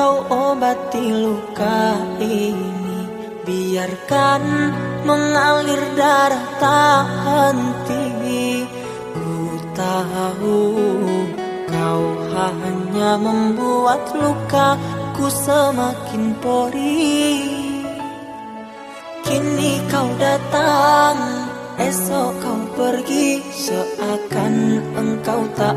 obati luka ini. Biarkan mengalir darah tak henti. Ku tahu kau hanya membuat lukaku semakin perih Kini kau datang Esok kau pergi. Seakan engkau tak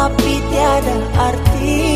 Tapi tiada arti